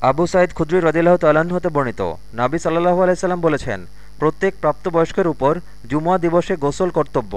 আবু সাইদ খুদ্রি রদিল্লাহ তাল্লাহ্ন হতে বর্ণিত। নাবি সাল্লাহ আলাইসাল্লাম বলেছেন, প্রত্যেক প্রাপ্তবয়স্কের উপর জুমুয়া দিবসে গোসল কর্তব্য।